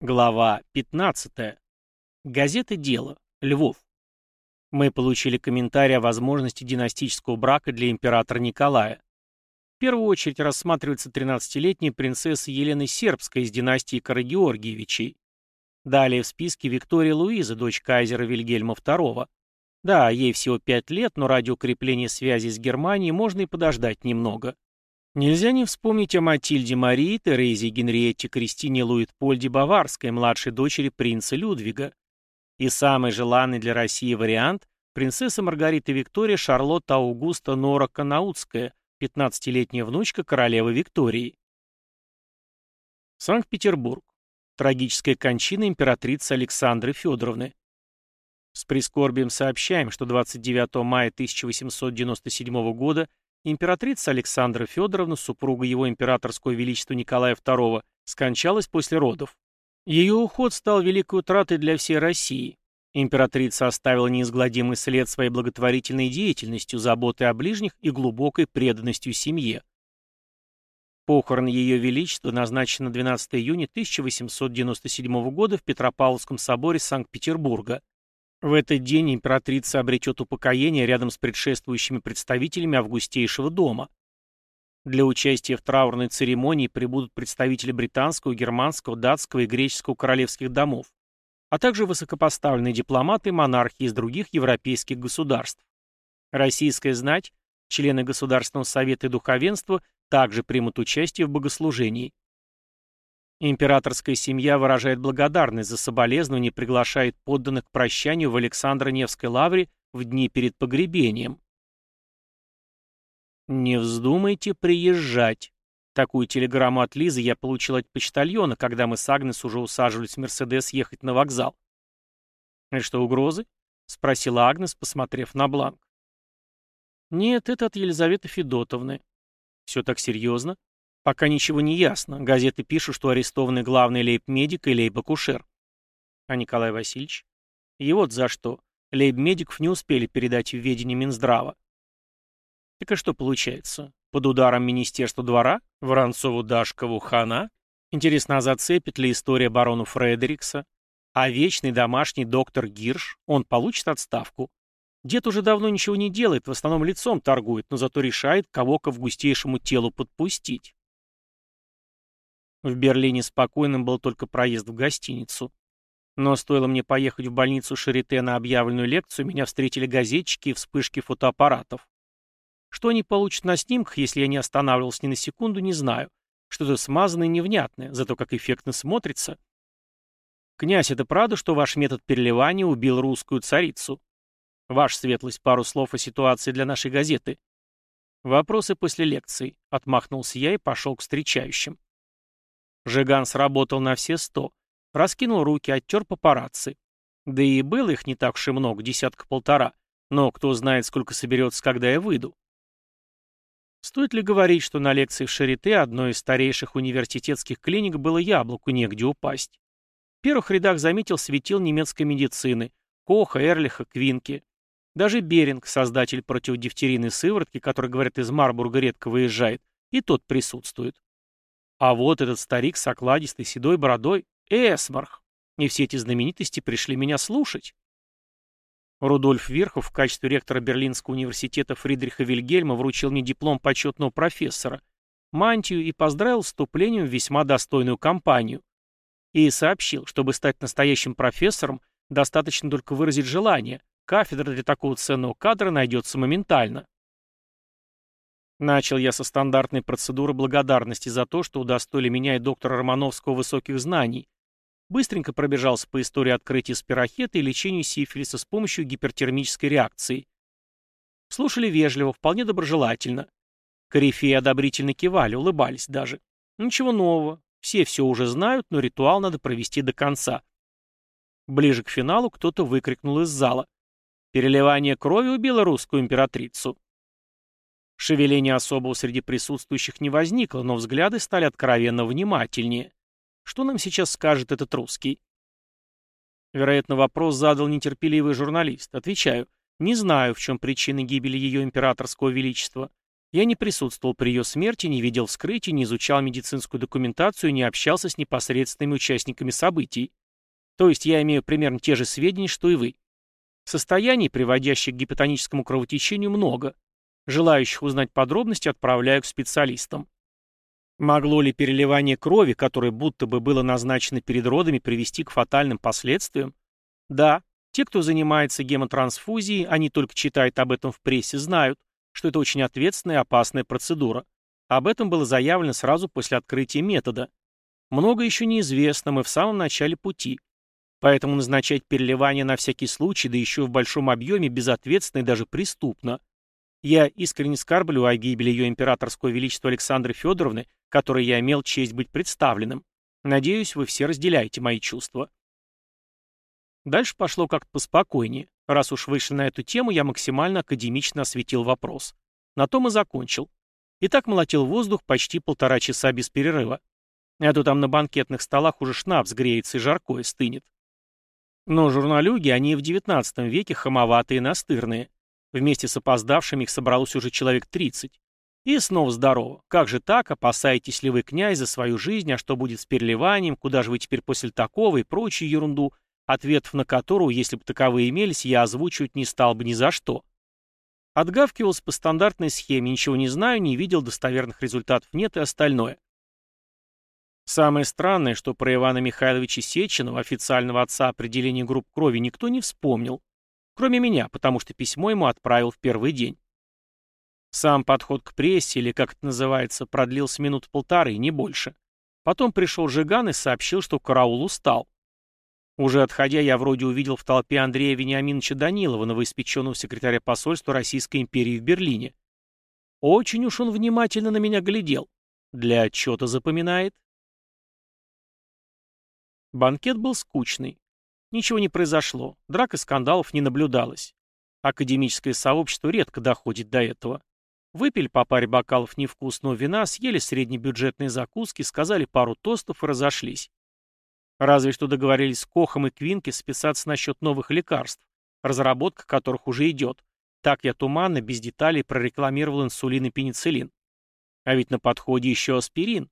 Глава 15. Газета «Дело». Львов. Мы получили комментарий о возможности династического брака для императора Николая. В первую очередь рассматривается 13-летняя принцесса Елена Сербская из династии Карагеоргиевичей. Далее в списке Виктория Луиза, дочь кайзера Вильгельма II. Да, ей всего 5 лет, но ради укрепления связи с Германией можно и подождать немного. Нельзя не вспомнить о Матильде Марии, Терезе Генриетте Кристине Луитпольде Баварской, младшей дочери принца Людвига. И самый желанный для России вариант – принцесса Маргарита Виктория Шарлотта Аугуста Нора Канаутская, 15-летняя внучка королевы Виктории. Санкт-Петербург. Трагическая кончина императрицы Александры Федоровны. С прискорбием сообщаем, что 29 мая 1897 года Императрица Александра Федоровна, супруга его императорского величества Николая II, скончалась после родов. Ее уход стал великой утратой для всей России. Императрица оставила неизгладимый след своей благотворительной деятельностью, заботой о ближних и глубокой преданностью семье. Похороны Ее Величества назначены на 12 июня 1897 года в Петропавловском соборе Санкт-Петербурга. В этот день императрица обретет упокоение рядом с предшествующими представителями августейшего дома. Для участия в траурной церемонии прибудут представители британского, германского, датского и греческого королевских домов, а также высокопоставленные дипломаты и монархи из других европейских государств. Российская знать, члены Государственного совета и духовенства также примут участие в богослужении. Императорская семья выражает благодарность за соболезнование и приглашает подданных к прощанию в Александро-Невской лавре в дни перед погребением. «Не вздумайте приезжать». Такую телеграмму от Лизы я получил от почтальона, когда мы с Агнес уже усаживались в Мерседес ехать на вокзал. «Это что, угрозы?» — спросила Агнес, посмотрев на бланк. «Нет, это от Елизаветы Федотовны». «Все так серьезно?» Пока ничего не ясно. Газеты пишут, что арестованы главный лейб-медик и лейб-акушер. А Николай Васильевич? И вот за что. Лейб-медиков не успели передать в ведение Минздрава. Так и что получается? Под ударом Министерства двора? Воронцову, Дашкову, Хана? Интересно, а зацепит ли история барона Фредерикса? А вечный домашний доктор Гирш, он получит отставку? Дед уже давно ничего не делает, в основном лицом торгует, но зато решает, кого к августейшему телу подпустить. В Берлине спокойным был только проезд в гостиницу. Но стоило мне поехать в больницу Шарите на объявленную лекцию, меня встретили газетчики и вспышки фотоаппаратов. Что они получат на снимках, если я не останавливался ни на секунду, не знаю. Что-то смазанное и невнятное, зато как эффектно смотрится. «Князь, это правда, что ваш метод переливания убил русскую царицу? Ваша светлость, пару слов о ситуации для нашей газеты». «Вопросы после лекции», — отмахнулся я и пошел к встречающим. Жиган сработал на все сто. Раскинул руки, оттер папарацци. Да и было их не так уж и много, десятка-полтора. Но кто знает, сколько соберется, когда я выйду. Стоит ли говорить, что на лекции в Шарите одной из старейших университетских клиник было яблоку негде упасть? В первых рядах заметил светил немецкой медицины, Коха, Эрлиха, Квинки. Даже Беринг, создатель противодифтерийной сыворотки, который, говорят, из Марбурга редко выезжает, и тот присутствует. А вот этот старик с окладистой седой бородой — Эсмарх. И все эти знаменитости пришли меня слушать. Рудольф Верхов в качестве ректора Берлинского университета Фридриха Вильгельма вручил мне диплом почетного профессора, мантию и поздравил вступлением в весьма достойную компанию. И сообщил, чтобы стать настоящим профессором, достаточно только выразить желание, кафедра для такого ценного кадра найдется моментально. Начал я со стандартной процедуры благодарности за то, что удостоили меня и доктора Романовского высоких знаний. Быстренько пробежался по истории открытия спирохета и лечению сифилиса с помощью гипертермической реакции. Слушали вежливо, вполне доброжелательно. Корифеи одобрительно кивали, улыбались даже. Ничего нового. Все все уже знают, но ритуал надо провести до конца. Ближе к финалу кто-то выкрикнул из зала. Переливание крови убило русскую императрицу. Шевеления особого среди присутствующих не возникло, но взгляды стали откровенно внимательнее. Что нам сейчас скажет этот русский? Вероятно, вопрос задал нетерпеливый журналист. Отвечаю. Не знаю, в чем причина гибели ее императорского величества. Я не присутствовал при ее смерти, не видел вскрытия, не изучал медицинскую документацию, не общался с непосредственными участниками событий. То есть я имею примерно те же сведения, что и вы. Состояний, приводящих к гипотоническому кровотечению, много. Желающих узнать подробности отправляю к специалистам. Могло ли переливание крови, которое будто бы было назначено перед родами, привести к фатальным последствиям? Да, те, кто занимается гемотрансфузией, они только читают об этом в прессе, знают, что это очень ответственная и опасная процедура. Об этом было заявлено сразу после открытия метода. Много еще неизвестно, мы в самом начале пути. Поэтому назначать переливание на всякий случай, да еще в большом объеме, безответственно и даже преступно. Я искренне скарблю о гибели ее императорского величества Александры Федоровны, которой я имел честь быть представленным. Надеюсь, вы все разделяете мои чувства. Дальше пошло как-то поспокойнее. Раз уж вышли на эту тему, я максимально академично осветил вопрос. На том и закончил. И так молотил воздух почти полтора часа без перерыва. А то там на банкетных столах уже шнапс греется и жаркое стынет. Но журналюги, они в XIX веке хамоватые и настырные. Вместе с опоздавшими их собралось уже человек 30. И снова здорово. Как же так? Опасаетесь ли вы, князь, за свою жизнь? А что будет с переливанием? Куда же вы теперь после такого и прочую ерунду? ответов на которую, если бы таковые имелись, я озвучивать не стал бы ни за что. Отгавкивался по стандартной схеме, ничего не знаю, не видел, достоверных результатов нет и остальное. Самое странное, что про Ивана Михайловича Сеченова, официального отца определения групп крови, никто не вспомнил. Кроме меня, потому что письмо ему отправил в первый день. Сам подход к прессе, или как это называется, продлился минут полторы, не больше. Потом пришел Жиган и сообщил, что караул устал. Уже отходя, я вроде увидел в толпе Андрея Вениаминовича Данилова, новоиспеченного секретаря посольства Российской империи в Берлине. Очень уж он внимательно на меня глядел. Для отчета запоминает. Банкет был скучный. Ничего не произошло, драк и скандалов не наблюдалось. Академическое сообщество редко доходит до этого. Выпили по паре бокалов невкусного вина, съели среднебюджетные закуски, сказали пару тостов и разошлись. Разве что договорились с Кохом и Квинки списаться насчет новых лекарств, разработка которых уже идет. Так я туманно, без деталей, прорекламировал инсулин и пенициллин. А ведь на подходе еще аспирин.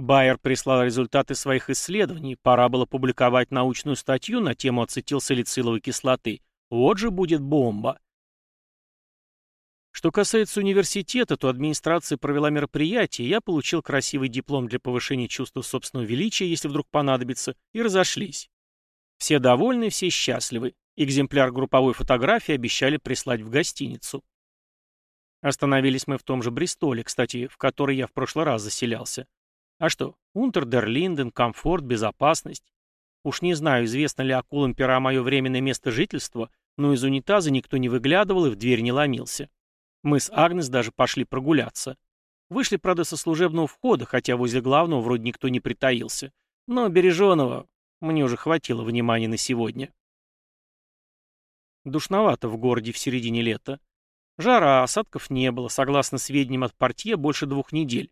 Байер прислал результаты своих исследований, пора было публиковать научную статью на тему ацетилсалициловой кислоты. Вот же будет бомба. Что касается университета, то администрация провела мероприятие, я получил красивый диплом для повышения чувства собственного величия, если вдруг понадобится, и разошлись. Все довольны, все счастливы. Экземпляр групповой фотографии обещали прислать в гостиницу. Остановились мы в том же Бристоле, кстати, в который я в прошлый раз заселялся. А что, Унтердерлинден, комфорт, безопасность. Уж не знаю, известно ли акулам пера мое временное место жительства, но из унитаза никто не выглядывал и в дверь не ломился. Мы с Агнес даже пошли прогуляться. Вышли, правда, со служебного входа, хотя возле главного вроде никто не притаился. Но береженого мне уже хватило внимания на сегодня. Душновато в городе в середине лета. Жара, осадков не было, согласно сведениям от портье, больше двух недель.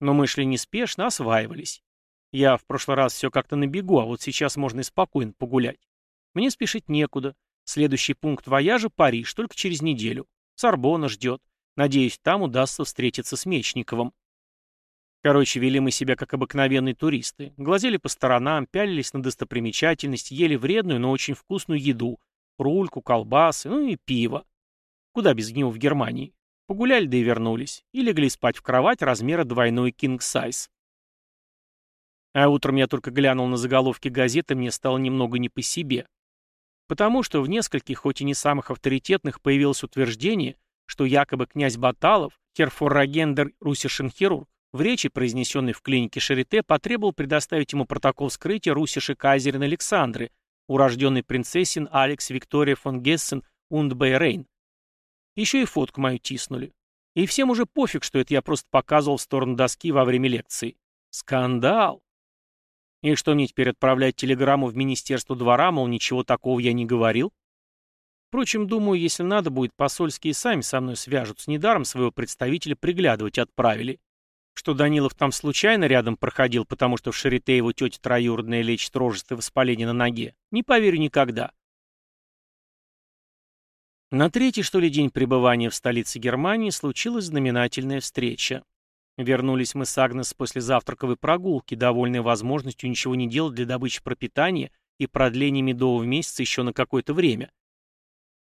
Но мы шли неспешно, осваивались. Я в прошлый раз все как-то на бегу, а вот сейчас можно и спокойно погулять. Мне спешить некуда. Следующий пункт вояжа — Париж, только через неделю. Сорбона ждет. Надеюсь, там удастся встретиться с Мечниковым. Короче, вели мы себя как обыкновенные туристы. Глазели по сторонам, пялились на достопримечательность, ели вредную, но очень вкусную еду. Рульку, колбасы, ну и пиво. Куда без него в Германии? Погуляли, да и вернулись. И легли спать в кровать размера двойной size. А утром я только глянул на заголовки газеты, мне стало немного не по себе. Потому что в нескольких, хоть и не самых авторитетных, появилось утверждение, что якобы князь Баталов, hervorragender russischen Chirurg, в речи, произнесенной в клинике Шарите, потребовал предоставить ему протокол вскрытия russische Kaiserin Александры, урожденной Prinzessin Alix Viktoria von Hessen und bei Rhein. Еще и фотку мою тиснули. И всем уже пофиг, что это я просто показывал в сторону доски во время лекции. Скандал! И что мне теперь отправлять телеграмму в Министерство двора, мол, ничего такого я не говорил? Впрочем, думаю, если надо будет, посольские сами со мной свяжутся. Недаром своего представителя приглядывать отправили. Что Данилов там случайно рядом проходил, потому что в Шарите его тетя троюродная лечит рожество воспаление на ноге, не поверю никогда. На третий, что ли, день пребывания в столице Германии случилась знаменательная встреча. Вернулись мы с Агнес после завтраковой прогулки, довольные возможностью ничего не делать для добычи пропитания и продления медового месяца еще на какое-то время.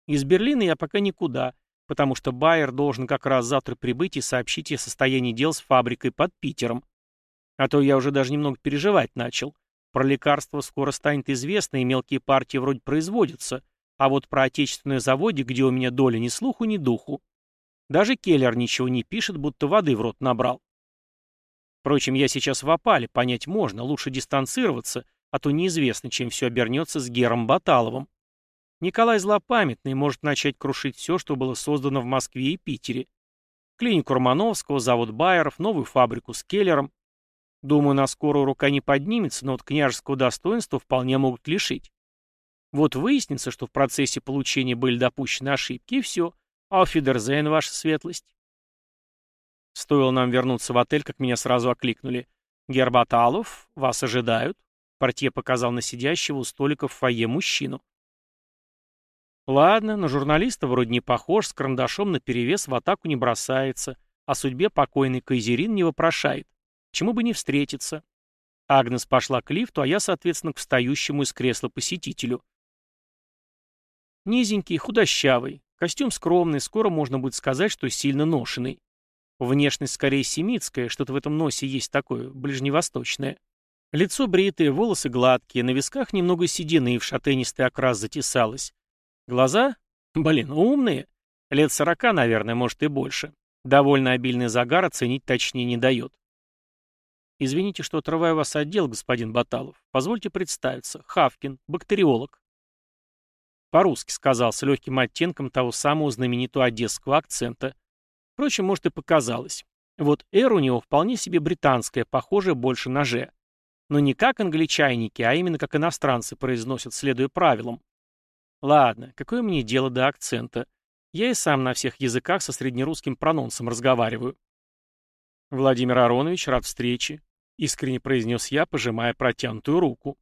Из Берлина я пока никуда, потому что Байер должен как раз завтра прибыть и сообщить о состоянии дел с фабрикой под Питером. А то я уже даже немного переживать начал. Про лекарства скоро станет известно, и мелкие партии вроде производятся, а вот про отечественное заводе, где у меня доля ни слуху, ни духу. Даже Келлер ничего не пишет, будто воды в рот набрал. Впрочем, я сейчас в опале, понять можно, лучше дистанцироваться, а то неизвестно, чем все обернется с Гером Баталовым. Николай злопамятный может начать крушить все, что было создано в Москве и Питере. Клинику Романовского, завод Байеров, новую фабрику с Келлером. Думаю, на скорую рука не поднимется, но от княжеского достоинства вполне могут лишить. Вот выяснится, что в процессе получения были допущены ошибки, и все. Ауфидерзейн, ваша светлость. Стоило нам вернуться в отель, как меня сразу окликнули. «Гербаталов, вас ожидают». Портье показал на сидящего у столика в фойе мужчину. Ладно, на журналиста вроде не похож, с карандашом наперевес в атаку не бросается, о судьбе покойный Кайзерин не вопрошает. Чему бы не встретиться. Агнес пошла к лифту, а я, соответственно, к встающему из кресла посетителю. Низенький, худощавый, костюм скромный, скоро можно будет сказать, что сильно ношенный. Внешность скорее семитская, что-то в этом носе есть такое, ближневосточное. Лицо бритое, волосы гладкие, на висках немного седины и в шатенистый окрас затесалось. Глаза? Блин, умные. Лет сорока, наверное, может и больше. Довольно обильный загар оценить точнее не дает. Извините, что отрываю вас от дел, господин Баталов. Позвольте представиться. Хавкин, бактериолог. По-русски сказал, с легким оттенком того самого знаменитого одесского акцента. Впрочем, может и показалось. Вот «эр» у него вполне себе британская, похожая больше на «ж». Но не как англичайники, а именно как иностранцы произносят, следуя правилам. Ладно, какое мне дело до акцента? Я и сам на всех языках со среднерусским прононсом разговариваю. Владимир Аронович, рад встрече, искренне произнес я, пожимая протянутую руку.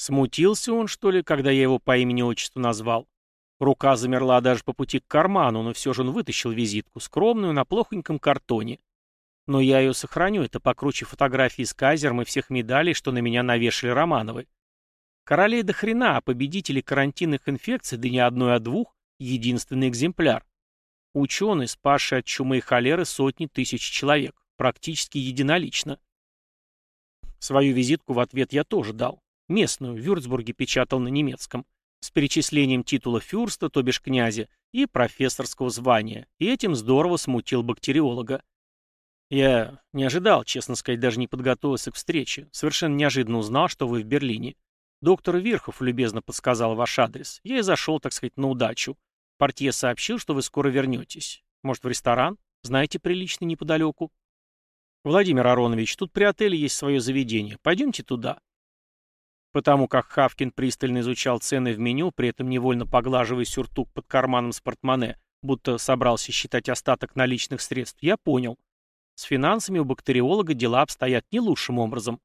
Смутился он, что ли, когда я его по имени-отчеству назвал? Рука замерла даже по пути к карману, но все же он вытащил визитку, скромную, на плохоньком картоне. Но я ее сохраню, это покруче фотографии с казером и всех медалей, что на меня навешали Романовы. Королей до хрена, а победители карантинных инфекций, да не одной, а двух, единственный экземпляр. Ученый, спасший от чумы и холеры сотни тысяч человек, практически единолично. Свою визитку в ответ я тоже дал. Местную, в Вюрцбурге печатал на немецком, с перечислением титула фюрста, то бишь князя, и профессорского звания, и этим здорово смутил бактериолога. Я не ожидал, честно сказать, даже не подготовился к встрече. Совершенно неожиданно узнал, что вы в Берлине. Доктор Верхов любезно подсказал ваш адрес. Я и зашел, так сказать, на удачу. Портье сообщил, что вы скоро вернетесь. Может, в ресторан? Знаете, приличный неподалеку? Владимир Аронович, тут при отеле есть свое заведение. Пойдемте туда. Потому как Хавкин пристально изучал цены в меню, при этом невольно поглаживая сюртук под карманом с портмоне, будто собрался считать остаток наличных средств, я понял. С финансами у бактериолога дела обстоят не лучшим образом.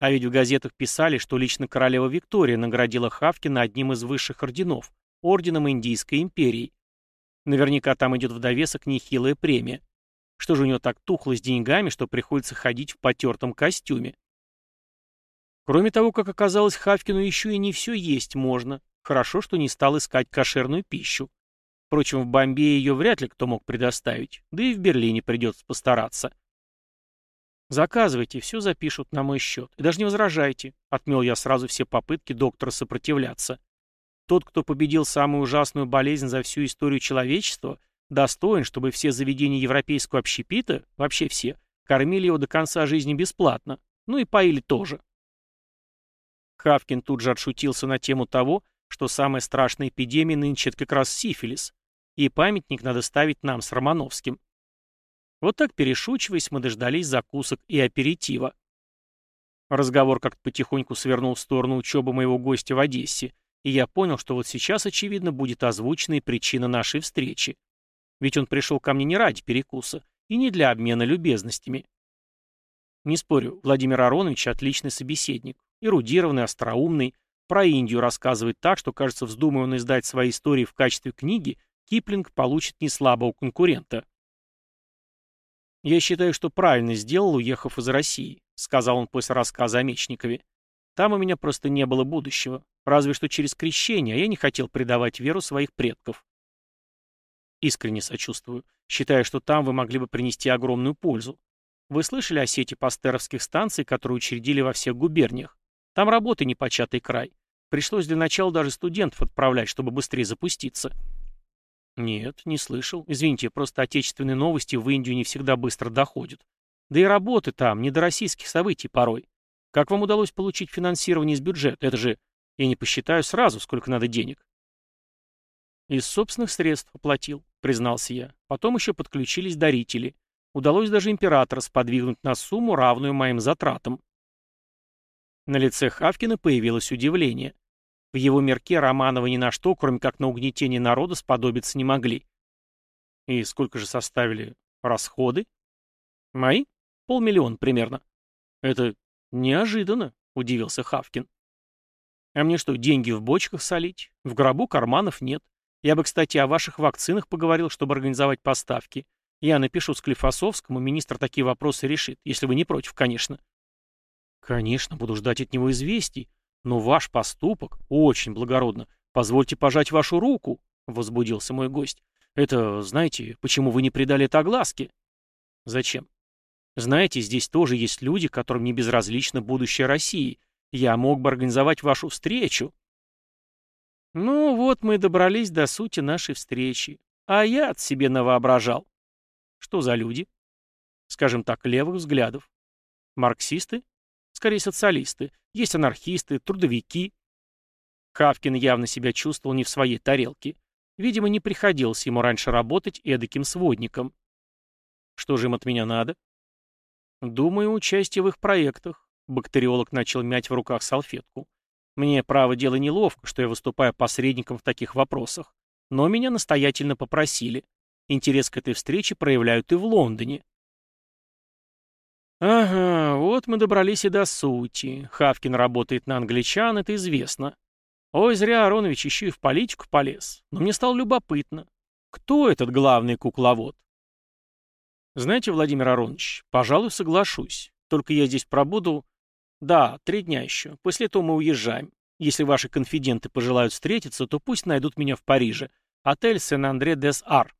А ведь в газетах писали, что лично королева Виктория наградила Хавкина одним из высших орденов, орденом Индийской империи. Наверняка там идет в довесок нехилая премия. Что же у него так тухло с деньгами, что приходится ходить в потертом костюме? Кроме того, как оказалось, Хавкину еще и не все есть можно. Хорошо, что не стал искать кошерную пищу. Впрочем, в Бомбее ее вряд ли кто мог предоставить, да и в Берлине придется постараться. «Заказывайте, все запишут на мой счет. И даже не возражайте», — отмел я сразу все попытки доктора сопротивляться. «Тот, кто победил самую ужасную болезнь за всю историю человечества, достоин, чтобы все заведения европейского общепита, вообще все, кормили его до конца жизни бесплатно. Ну и поили тоже». Хавкин тут же отшутился на тему того, что самая страшная эпидемия нынче это как раз сифилис, и памятник надо ставить нам с Романовским. Вот так перешучиваясь, мы дождались закусок и аперитива. Разговор как-то потихоньку свернул в сторону учебы моего гостя в Одессе, и я понял, что вот сейчас, очевидно, будет озвучена и причина нашей встречи. Ведь он пришел ко мне не ради перекуса и не для обмена любезностями. Не спорю, Владимир Аронович отличный собеседник эрудированный, остроумный, про Индию рассказывает так, что, кажется, вздумая он издать свои истории в качестве книги, Киплинг получит неслабого конкурента. «Я считаю, что правильно сделал, уехав из России», — сказал он после рассказа о Мечникове. «Там у меня просто не было будущего, разве что через крещение, а я не хотел предавать веру своих предков». Искренне сочувствую. Считаю, что там вы могли бы принести огромную пользу. Вы слышали о сети пастеровских станций, которые учредили во всех губерниях? Там работы непочатый край. Пришлось для начала даже студентов отправлять, чтобы быстрее запуститься. Нет, не слышал. Извините, просто отечественные новости в Индию не всегда быстро доходят. Да и работы там, не до российских событий порой. Как вам удалось получить финансирование из бюджета? Это же, я не посчитаю сразу, сколько надо денег. Из собственных средств оплатил, признался я. Потом еще подключились дарители. Удалось даже императора сподвигнуть на сумму, равную моим затратам. На лице Хавкина появилось удивление. В его мерке Романова ни на что, кроме как на угнетение народа, сподобиться не могли. И сколько же составили расходы? Мои? Полмиллиона примерно. Это неожиданно, удивился Хавкин. А мне что, деньги в бочках солить? В гробу карманов нет. Я бы, кстати, о ваших вакцинах поговорил, чтобы организовать поставки. Я напишу Склифосовскому, министр такие вопросы решит, если вы не против, конечно. Конечно, буду ждать от него известий. «Но ваш поступок очень благородно. Позвольте пожать вашу руку», — возбудился мой гость. «Это, знаете, почему вы не придали это огласке?» «Зачем?» «Знаете, здесь тоже есть люди, которым не безразлично будущее России. Я мог бы организовать вашу встречу». «Ну вот мы добрались до сути нашей встречи. А я от себе навоображал». «Что за люди?» «Скажем так, левых взглядов». «Марксисты?» Скорее, социалисты. Есть анархисты, трудовики. Хавкин явно себя чувствовал не в своей тарелке. Видимо, не приходилось ему раньше работать эдаким сводником. Что же им от меня надо? Думаю, участие в их проектах. Бактериолог начал мять в руках салфетку. Мне, право дело, неловко, что я выступаю посредником в таких вопросах. Но меня настоятельно попросили. Интерес к этой встрече проявляют и в Лондоне. Ага, вот мы добрались и до сути. Хавкин работает на англичан, это известно. Ой, зря Аронович еще и в политику полез. Но мне стало любопытно. Кто этот главный кукловод? Знаете, Владимир Аронович, пожалуй, соглашусь. Только я здесь пробуду... Да, три дня еще. После этого мы уезжаем. Если ваши конфиденты пожелают встретиться, то пусть найдут меня в Париже. Отель Сен-Андре-дес-Ар.